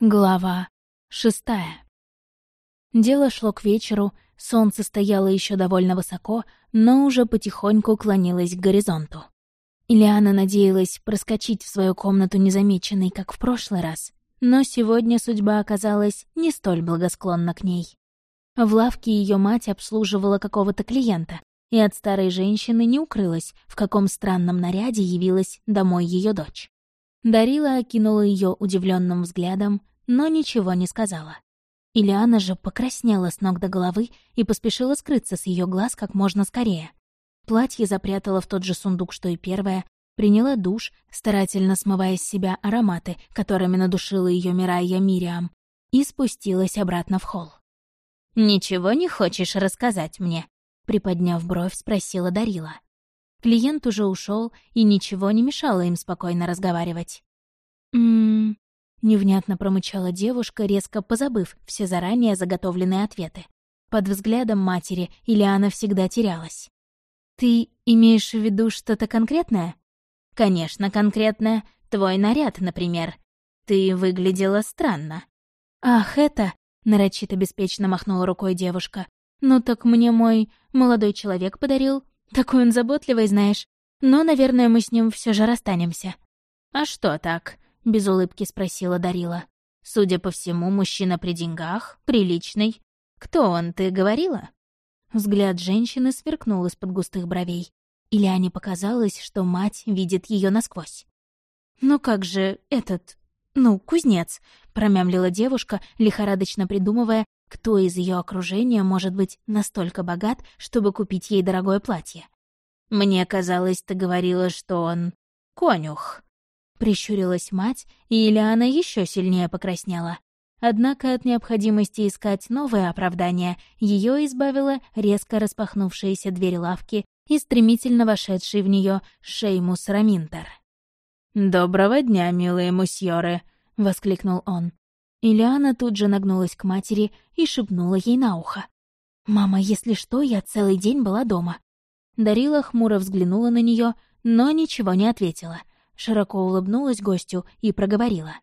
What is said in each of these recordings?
Глава шестая. Дело шло к вечеру, солнце стояло еще довольно высоко, но уже потихоньку клонилось к горизонту. Ильяна надеялась проскочить в свою комнату незамеченной, как в прошлый раз, но сегодня судьба оказалась не столь благосклонна к ней. В лавке ее мать обслуживала какого-то клиента, и от старой женщины не укрылась, в каком странном наряде явилась домой ее дочь. Дарила окинула ее удивленным взглядом, но ничего не сказала. Ильяна же покраснела с ног до головы и поспешила скрыться с ее глаз как можно скорее. Платье запрятала в тот же сундук, что и первое, приняла душ, старательно смывая с себя ароматы, которыми надушила ее Мирайя Мириам, и спустилась обратно в холл. «Ничего не хочешь рассказать мне?» Приподняв бровь, спросила Дарила. Клиент уже ушел, и ничего не мешало им спокойно разговаривать. «М-м-м...» невнятно промычала девушка, резко позабыв все заранее заготовленные ответы. Под взглядом матери Ильяна всегда терялась. «Ты имеешь в виду что-то конкретное?» «Конечно, конкретное. Твой наряд, например. Ты выглядела странно». «Ах, это...» — нарочито беспечно махнула рукой девушка. «Ну так мне мой молодой человек подарил. Такой он заботливый, знаешь. Но, наверное, мы с ним все же расстанемся». «А что так?» — без улыбки спросила Дарила. «Судя по всему, мужчина при деньгах, приличный. Кто он, ты говорила?» Взгляд женщины сверкнул из-под густых бровей. Ильяне показалось, что мать видит ее насквозь. «Ну как же этот... ну, кузнец», — промямлила девушка, лихорадочно придумывая, кто из ее окружения может быть настолько богат, чтобы купить ей дорогое платье? «Мне казалось, ты говорила, что он... конюх». Прищурилась мать, и Ильяна еще сильнее покраснела. Однако от необходимости искать новое оправдание ее избавила резко распахнувшаяся дверь лавки и стремительно вошедший в нее Шеймус Раминтер. «Доброго дня, милые мусьоры!» — воскликнул он. Ильяна тут же нагнулась к матери и шепнула ей на ухо. «Мама, если что, я целый день была дома». Дарила хмуро взглянула на нее, но ничего не ответила. Широко улыбнулась гостю и проговорила.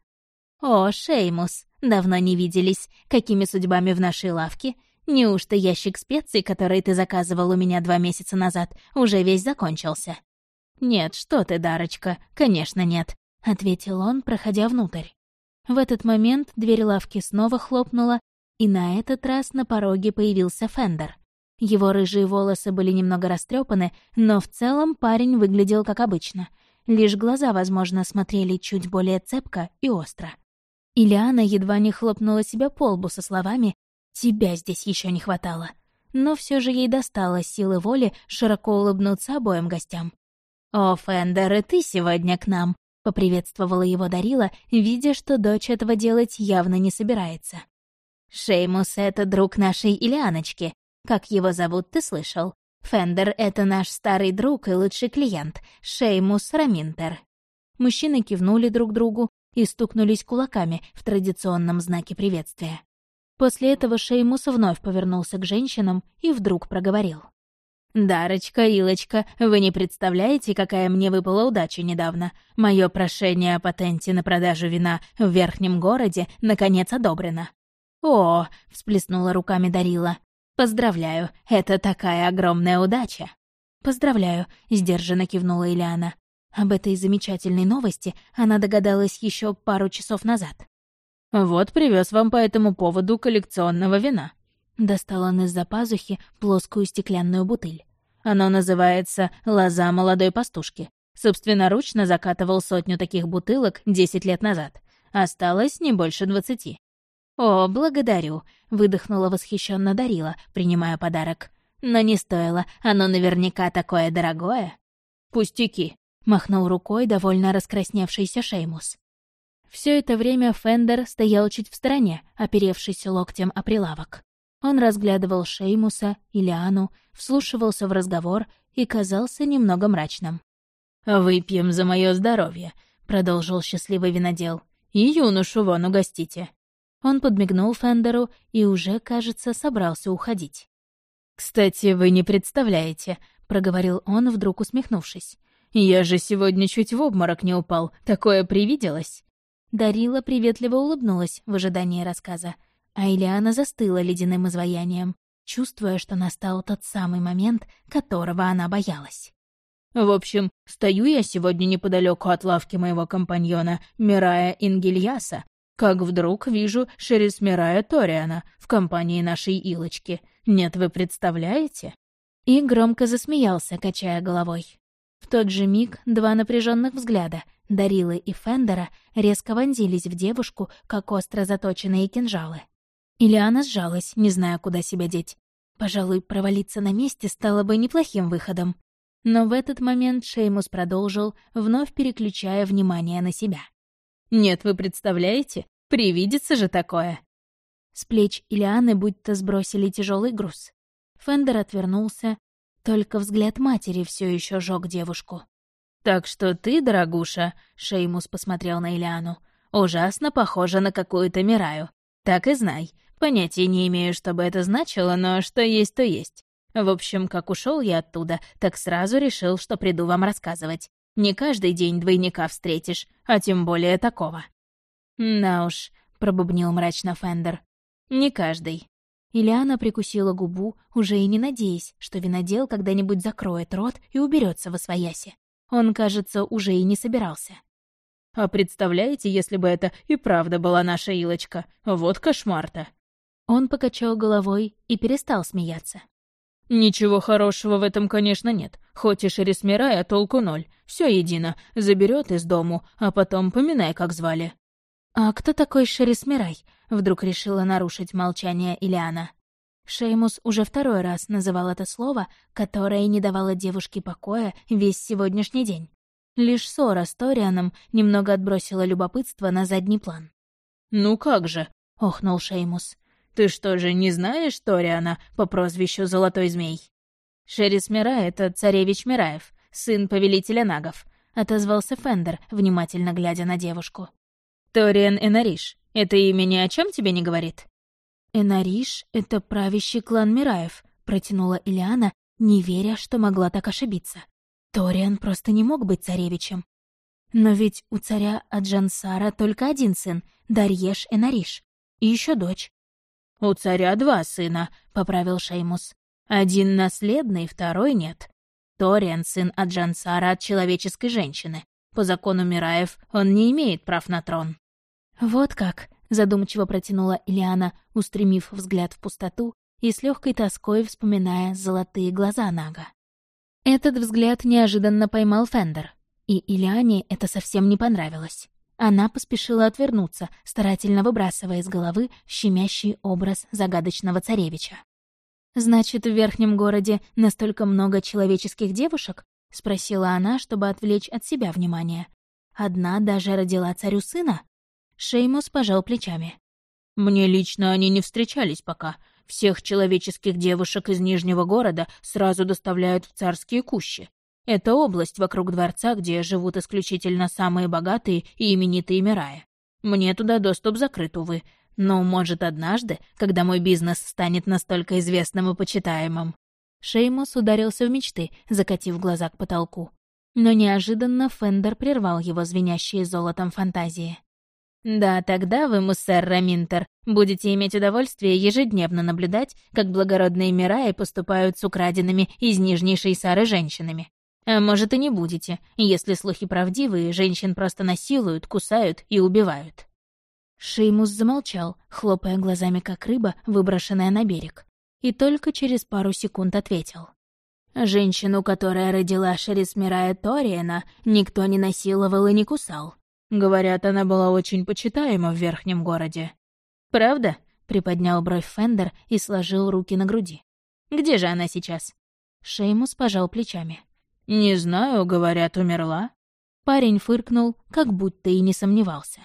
«О, Шеймус, давно не виделись. Какими судьбами в нашей лавке? Неужто ящик специй, который ты заказывал у меня два месяца назад, уже весь закончился?» «Нет, что ты, Дарочка, конечно нет», — ответил он, проходя внутрь. В этот момент дверь лавки снова хлопнула, и на этот раз на пороге появился Фендер. Его рыжие волосы были немного растрепаны, но в целом парень выглядел как обычно. Лишь глаза, возможно, смотрели чуть более цепко и остро. Ильяна едва не хлопнула себя по лбу со словами «Тебя здесь еще не хватало». Но все же ей достало силы воли широко улыбнуться обоим гостям. «О, Фендер, и ты сегодня к нам!» — поприветствовала его Дарила, видя, что дочь этого делать явно не собирается. «Шеймус — это друг нашей Ильяночки. Как его зовут, ты слышал? Фендер — это наш старый друг и лучший клиент, Шеймус Раминтер». Мужчины кивнули друг другу и стукнулись кулаками в традиционном знаке приветствия. После этого Шеймус вновь повернулся к женщинам и вдруг проговорил. «Дарочка, Илочка, вы не представляете, какая мне выпала удача недавно. Мое прошение о патенте на продажу вина в верхнем городе наконец одобрено». «О!» — всплеснула руками Дарила. «Поздравляю, это такая огромная удача!» «Поздравляю», — сдержанно кивнула Ильяна. Об этой замечательной новости она догадалась еще пару часов назад. «Вот привез вам по этому поводу коллекционного вина», Достал он из-за пазухи плоскую стеклянную бутыль. Оно называется «Лоза молодой пастушки». Собственноручно закатывал сотню таких бутылок десять лет назад. Осталось не больше двадцати. «О, благодарю», — выдохнула восхищенно Дарила, принимая подарок. «Но не стоило, оно наверняка такое дорогое». «Пустяки», — махнул рукой довольно раскрасневшийся Шеймус. Все это время Фендер стоял чуть в стороне, оперевшись локтем о прилавок. Он разглядывал Шеймуса, Илиану, вслушивался в разговор и казался немного мрачным. «Выпьем за мое здоровье», — продолжил счастливый винодел. «И юношу вон угостите». Он подмигнул Фендеру и уже, кажется, собрался уходить. «Кстати, вы не представляете», — проговорил он, вдруг усмехнувшись. «Я же сегодня чуть в обморок не упал, такое привиделось». Дарила приветливо улыбнулась в ожидании рассказа, а Ильяна застыла ледяным изваянием, чувствуя, что настал тот самый момент, которого она боялась. В общем, стою я сегодня неподалеку от лавки моего компаньона Мирая Ингильяса, как вдруг вижу Шерис Мирая Ториана в компании нашей Илочки. Нет, вы представляете? И громко засмеялся, качая головой. В тот же миг два напряженных взгляда, Дарилы и Фендера, резко вонзились в девушку, как остро заточенные кинжалы. Ильяна сжалась, не зная, куда себя деть. Пожалуй, провалиться на месте стало бы неплохим выходом. Но в этот момент Шеймус продолжил, вновь переключая внимание на себя. «Нет, вы представляете? Привидится же такое!» С плеч Ильяны будто сбросили тяжелый груз. Фендер отвернулся, только взгляд матери все еще жёг девушку. «Так что ты, дорогуша», — Шеймус посмотрел на Ильяну, — «ужасно похожа на какую-то Мираю. Так и знай. Понятия не имею, что бы это значило, но что есть, то есть. В общем, как ушел я оттуда, так сразу решил, что приду вам рассказывать. Не каждый день двойника встретишь, а тем более такого». «На уж», — пробубнил мрачно Фендер. «Не каждый». Ильяна прикусила губу, уже и не надеясь, что винодел когда-нибудь закроет рот и уберется во свояси. Он, кажется, уже и не собирался. «А представляете, если бы это и правда была наша Илочка? Вот кошмар-то!» Он покачал головой и перестал смеяться. «Ничего хорошего в этом, конечно, нет. Хоть и Шересмирай, а толку ноль. Все едино. Заберет из дому, а потом поминай, как звали». «А кто такой Шересмирай?» — вдруг решила нарушить молчание Ильяна. Шеймус уже второй раз называл это слово, которое не давало девушке покоя весь сегодняшний день. Лишь ссора с Торианом немного отбросила любопытство на задний план. «Ну как же?» — охнул Шеймус. «Ты что же, не знаешь Ториана по прозвищу Золотой Змей?» «Шерис Мира — это царевич Мираев, сын повелителя нагов», — отозвался Фендер, внимательно глядя на девушку. «Ториан Энариш, это имя ни о чем тебе не говорит?» «Энариш — это правящий клан Мираев», — протянула Ильяна, не веря, что могла так ошибиться. Ториан просто не мог быть царевичем. Но ведь у царя Аджансара только один сын — Дарьеш Энариш. И еще дочь. «У царя два сына», — поправил Шеймус. «Один наследный, второй нет. Ториан — сын Аджансара от человеческой женщины. По закону Мираев он не имеет прав на трон». «Вот как», — задумчиво протянула Ильяна, устремив взгляд в пустоту и с легкой тоской вспоминая золотые глаза Нага. Этот взгляд неожиданно поймал Фендер, и Ильяне это совсем не понравилось. Она поспешила отвернуться, старательно выбрасывая из головы щемящий образ загадочного царевича. «Значит, в верхнем городе настолько много человеческих девушек?» — спросила она, чтобы отвлечь от себя внимание. «Одна даже родила царю сына?» Шеймус пожал плечами. «Мне лично они не встречались пока. Всех человеческих девушек из Нижнего города сразу доставляют в царские кущи. Это область вокруг дворца, где живут исключительно самые богатые и именитые Мирая. Мне туда доступ закрыт, увы. Но, может, однажды, когда мой бизнес станет настолько известным и почитаемым. Шеймус ударился в мечты, закатив глаза к потолку. Но неожиданно Фендер прервал его звенящие золотом фантазии. Да, тогда вы, муссер Раминтер, будете иметь удовольствие ежедневно наблюдать, как благородные Мираи поступают с украденными из Нижней Шейсары женщинами. А может, и не будете, если слухи правдивые, женщин просто насилуют, кусают и убивают. Шеймус замолчал, хлопая глазами, как рыба, выброшенная на берег. И только через пару секунд ответил. Женщину, которая родила Шерисмирая Ториена, никто не насиловал и не кусал. Говорят, она была очень почитаема в верхнем городе. «Правда?» — приподнял бровь Фендер и сложил руки на груди. «Где же она сейчас?» Шеймус пожал плечами. «Не знаю, говорят, умерла». Парень фыркнул, как будто и не сомневался.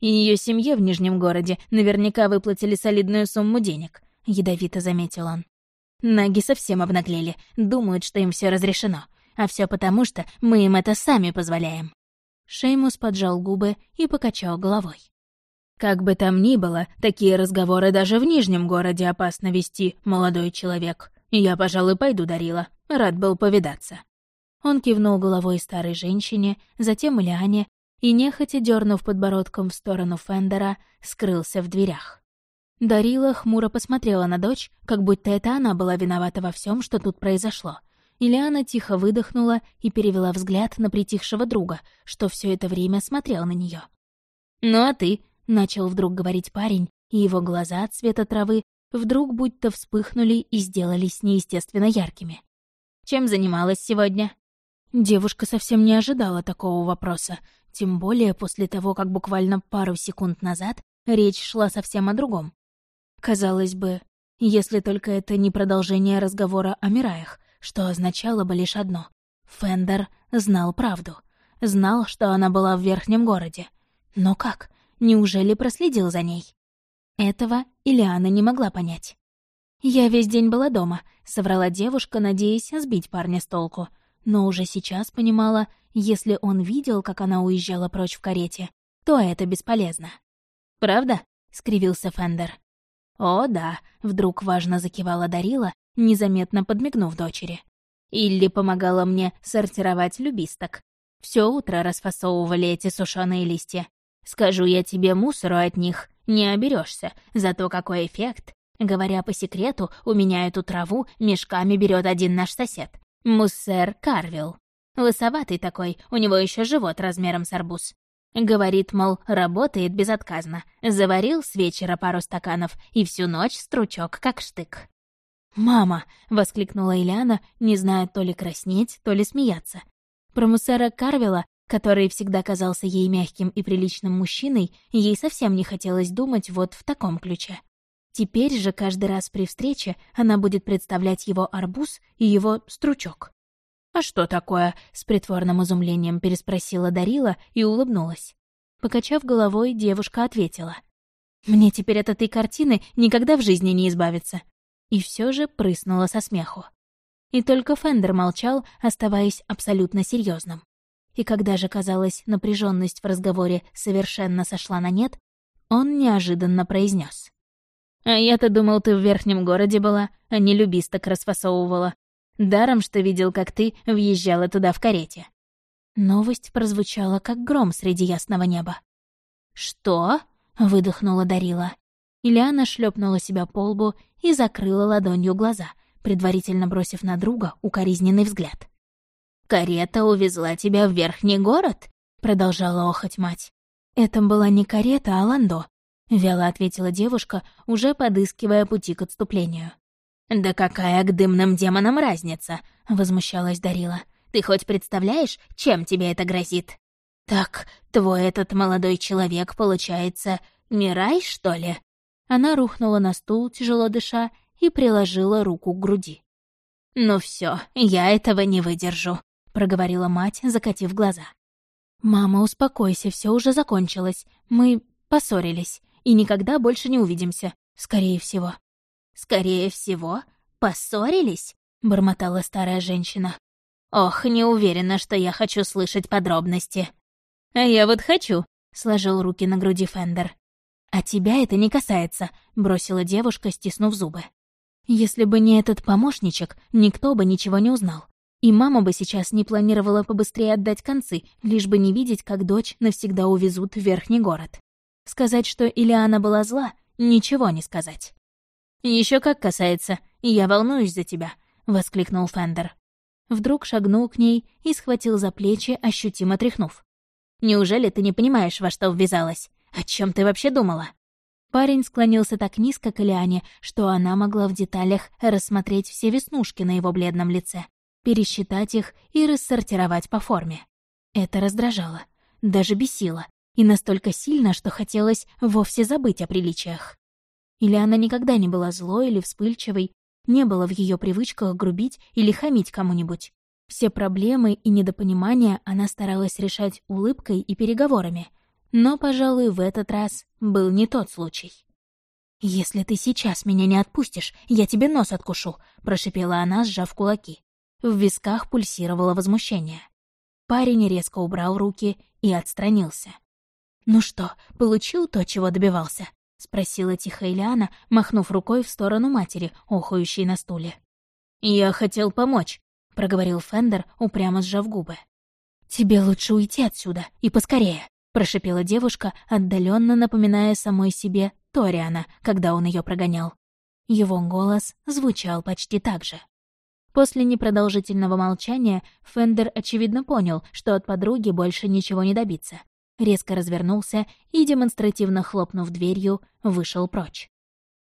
Ее семье в Нижнем городе наверняка выплатили солидную сумму денег, ядовито заметил он. Наги совсем обнаглели, думают, что им все разрешено. А все потому, что мы им это сами позволяем. Шеймус поджал губы и покачал головой. «Как бы там ни было, такие разговоры даже в Нижнем городе опасно вести, молодой человек. Я, пожалуй, пойду, Дарила. Рад был повидаться». Он кивнул головой старой женщине, затем Ильяне, и, нехотя дернув подбородком в сторону Фендера, скрылся в дверях. Дарила хмуро посмотрела на дочь, как будто это она была виновата во всем, что тут произошло. Ильяна тихо выдохнула и перевела взгляд на притихшего друга, что все это время смотрел на нее. «Ну а ты?» — начал вдруг говорить парень, и его глаза цвета травы вдруг будто вспыхнули и сделались неестественно яркими. «Чем занималась сегодня?» Девушка совсем не ожидала такого вопроса, тем более после того, как буквально пару секунд назад речь шла совсем о другом. Казалось бы, если только это не продолжение разговора о Мираях, что означало бы лишь одно. Фендер знал правду. Знал, что она была в верхнем городе. Но как? Неужели проследил за ней? Этого Ильяна не могла понять. «Я весь день была дома», — соврала девушка, надеясь сбить парня с толку. Но уже сейчас понимала, если он видел, как она уезжала прочь в карете, то это бесполезно. «Правда?» — скривился Фендер. «О, да», — вдруг важно закивала Дарила, незаметно подмигнув дочери. Илли помогала мне сортировать любисток. Все утро расфасовывали эти сушеные листья. Скажу я тебе мусору от них, не оберешься, зато какой эффект. Говоря по секрету, у меня эту траву мешками берет один наш сосед. Муссер Карвилл. Лысоватый такой, у него еще живот размером с арбуз. Говорит, мол, работает безотказно. Заварил с вечера пару стаканов и всю ночь стручок как штык. «Мама!» — воскликнула Ильяна, не зная то ли краснеть, то ли смеяться. Про Муссера Карвела который всегда казался ей мягким и приличным мужчиной, ей совсем не хотелось думать вот в таком ключе. Теперь же каждый раз при встрече она будет представлять его арбуз и его стручок. «А что такое?» — с притворным изумлением переспросила Дарила и улыбнулась. Покачав головой, девушка ответила. «Мне теперь от этой картины никогда в жизни не избавиться». И все же прыснула со смеху. И только Фендер молчал, оставаясь абсолютно серьезным. И когда же, казалось, напряженность в разговоре совершенно сошла на нет, он неожиданно произнес: «А я-то думал, ты в верхнем городе была, а не любисток расфасовывала. Даром, что видел, как ты въезжала туда в карете». Новость прозвучала, как гром среди ясного неба. «Что?» — выдохнула Дарила. Ильяна шлепнула себя по лбу и закрыла ладонью глаза, предварительно бросив на друга укоризненный взгляд. «Карета увезла тебя в верхний город?» — продолжала охоть мать. «Это была не карета, а ландо», — вяло ответила девушка, уже подыскивая пути к отступлению. «Да какая к дымным демонам разница?» — возмущалась Дарила. «Ты хоть представляешь, чем тебе это грозит?» «Так, твой этот молодой человек, получается, Мирай, что ли?» Она рухнула на стул, тяжело дыша, и приложила руку к груди. «Ну все, я этого не выдержу. — проговорила мать, закатив глаза. «Мама, успокойся, все уже закончилось. Мы поссорились и никогда больше не увидимся, скорее всего». «Скорее всего? Поссорились?» — бормотала старая женщина. «Ох, не уверена, что я хочу слышать подробности». «А я вот хочу», — сложил руки на груди Фендер. «А тебя это не касается», — бросила девушка, стиснув зубы. «Если бы не этот помощничек, никто бы ничего не узнал. И мама бы сейчас не планировала побыстрее отдать концы, лишь бы не видеть, как дочь навсегда увезут в верхний город. Сказать, что Ильяна была зла, ничего не сказать. Еще как касается, я волнуюсь за тебя», — воскликнул Фендер. Вдруг шагнул к ней и схватил за плечи, ощутимо тряхнув. «Неужели ты не понимаешь, во что ввязалась? О чем ты вообще думала?» Парень склонился так низко к Ильяне, что она могла в деталях рассмотреть все веснушки на его бледном лице пересчитать их и рассортировать по форме. Это раздражало, даже бесило, и настолько сильно, что хотелось вовсе забыть о приличиях. Или она никогда не была злой или вспыльчивой, не было в ее привычках грубить или хамить кому-нибудь. Все проблемы и недопонимания она старалась решать улыбкой и переговорами. Но, пожалуй, в этот раз был не тот случай. «Если ты сейчас меня не отпустишь, я тебе нос откушу», — прошипела она, сжав кулаки. В висках пульсировало возмущение. Парень резко убрал руки и отстранился. «Ну что, получил то, чего добивался?» — спросила тихо Ильяна, махнув рукой в сторону матери, охающей на стуле. «Я хотел помочь», — проговорил Фендер, упрямо сжав губы. «Тебе лучше уйти отсюда, и поскорее», — прошипела девушка, отдаленно напоминая самой себе Ториана, когда он ее прогонял. Его голос звучал почти так же. После непродолжительного молчания Фендер очевидно понял, что от подруги больше ничего не добиться. Резко развернулся и, демонстративно хлопнув дверью, вышел прочь.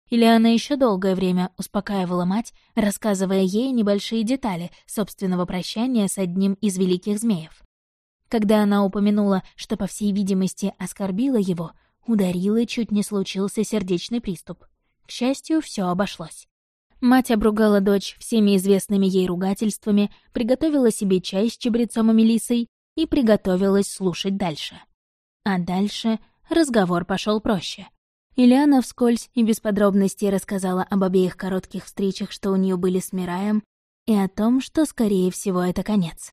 Ильяна еще долгое время успокаивала мать, рассказывая ей небольшие детали собственного прощания с одним из великих змеев. Когда она упомянула, что, по всей видимости, оскорбила его, ударила, чуть не случился сердечный приступ. К счастью, все обошлось. Мать обругала дочь всеми известными ей ругательствами, приготовила себе чай с чабрецом и мелисой и приготовилась слушать дальше. А дальше разговор пошел проще. Ильяна вскользь и без подробностей рассказала об обеих коротких встречах, что у нее были с Мираем, и о том, что, скорее всего, это конец.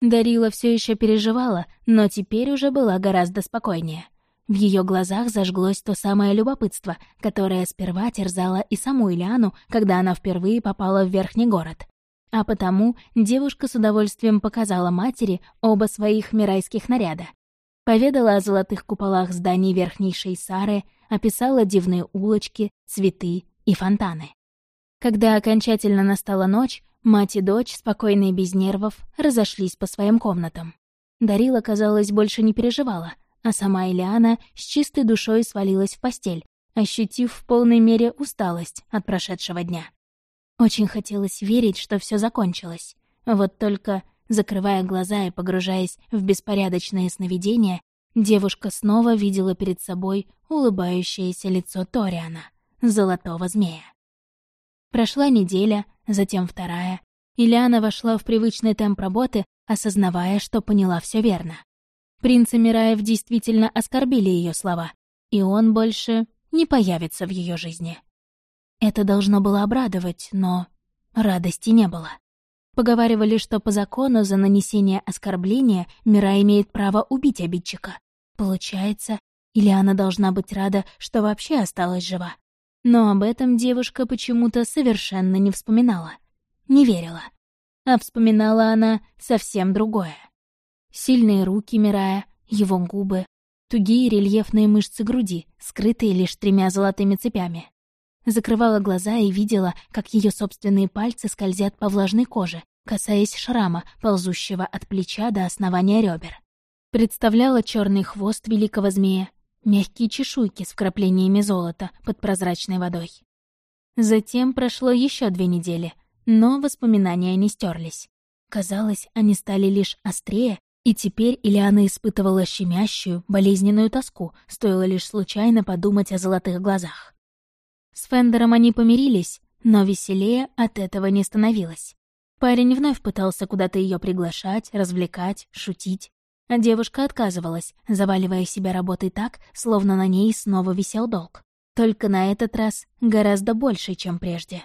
Дарила все еще переживала, но теперь уже была гораздо спокойнее. В ее глазах зажглось то самое любопытство, которое сперва терзало и саму Ильяну, когда она впервые попала в Верхний город. А потому девушка с удовольствием показала матери оба своих мирайских наряда. Поведала о золотых куполах зданий Верхней Шейсары, описала дивные улочки, цветы и фонтаны. Когда окончательно настала ночь, мать и дочь, спокойные без нервов, разошлись по своим комнатам. Дарила, казалось, больше не переживала — а сама Элиана с чистой душой свалилась в постель, ощутив в полной мере усталость от прошедшего дня. Очень хотелось верить, что все закончилось. Вот только, закрывая глаза и погружаясь в беспорядочные сновидения, девушка снова видела перед собой улыбающееся лицо Ториана, золотого змея. Прошла неделя, затем вторая. Ильяна вошла в привычный темп работы, осознавая, что поняла все верно. Принц Мираев действительно оскорбили ее слова, и он больше не появится в ее жизни. Это должно было обрадовать, но радости не было. Поговаривали, что по закону за нанесение оскорбления Мира имеет право убить обидчика. Получается, или она должна быть рада, что вообще осталась жива. Но об этом девушка почему-то совершенно не вспоминала. Не верила. А вспоминала она совсем другое. Сильные руки Мирая, его губы, тугие рельефные мышцы груди, скрытые лишь тремя золотыми цепями. Закрывала глаза и видела, как ее собственные пальцы скользят по влажной коже, касаясь шрама, ползущего от плеча до основания ребер. Представляла черный хвост великого змея, мягкие чешуйки с вкраплениями золота под прозрачной водой. Затем прошло еще две недели, но воспоминания не стерлись. Казалось, они стали лишь острее и теперь Ильяна испытывала щемящую, болезненную тоску, стоило лишь случайно подумать о золотых глазах. С Фендером они помирились, но веселее от этого не становилось. Парень вновь пытался куда-то ее приглашать, развлекать, шутить. А девушка отказывалась, заваливая себя работой так, словно на ней снова висел долг. Только на этот раз гораздо больше, чем прежде.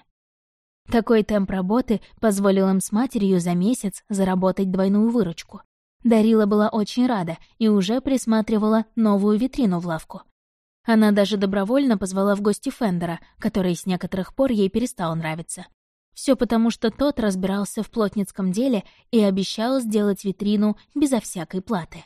Такой темп работы позволил им с матерью за месяц заработать двойную выручку. Дарила была очень рада и уже присматривала новую витрину в лавку. Она даже добровольно позвала в гости Фендера, который с некоторых пор ей перестал нравиться. Все потому, что тот разбирался в плотницком деле и обещал сделать витрину безо всякой платы.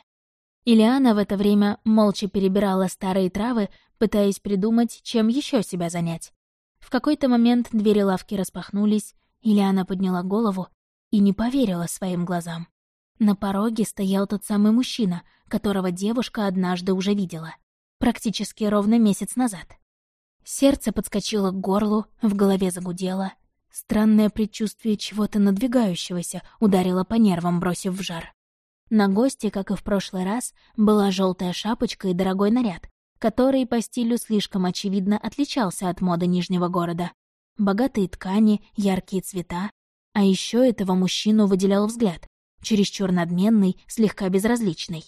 Ильяна в это время молча перебирала старые травы, пытаясь придумать, чем еще себя занять. В какой-то момент двери лавки распахнулись, Ильяна подняла голову и не поверила своим глазам. На пороге стоял тот самый мужчина, которого девушка однажды уже видела. Практически ровно месяц назад. Сердце подскочило к горлу, в голове загудело. Странное предчувствие чего-то надвигающегося ударило по нервам, бросив в жар. На гости, как и в прошлый раз, была желтая шапочка и дорогой наряд, который по стилю слишком очевидно отличался от моды Нижнего города. Богатые ткани, яркие цвета. А еще этого мужчину выделял взгляд, чересчур надменный, слегка безразличный.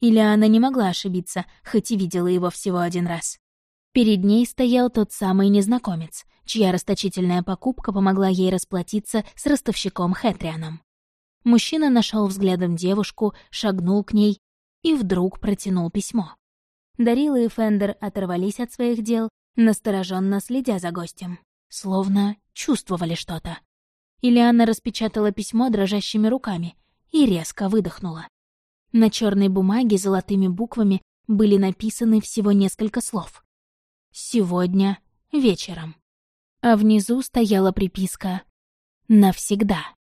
Или она не могла ошибиться, хоть и видела его всего один раз. Перед ней стоял тот самый незнакомец, чья расточительная покупка помогла ей расплатиться с ростовщиком Хэтрианом. Мужчина нашел взглядом девушку, шагнул к ней и вдруг протянул письмо. Дарила и Фендер оторвались от своих дел, настороженно следя за гостем, словно чувствовали что-то. Ильяна распечатала письмо дрожащими руками и резко выдохнула. На черной бумаге золотыми буквами были написаны всего несколько слов. «Сегодня вечером». А внизу стояла приписка «Навсегда».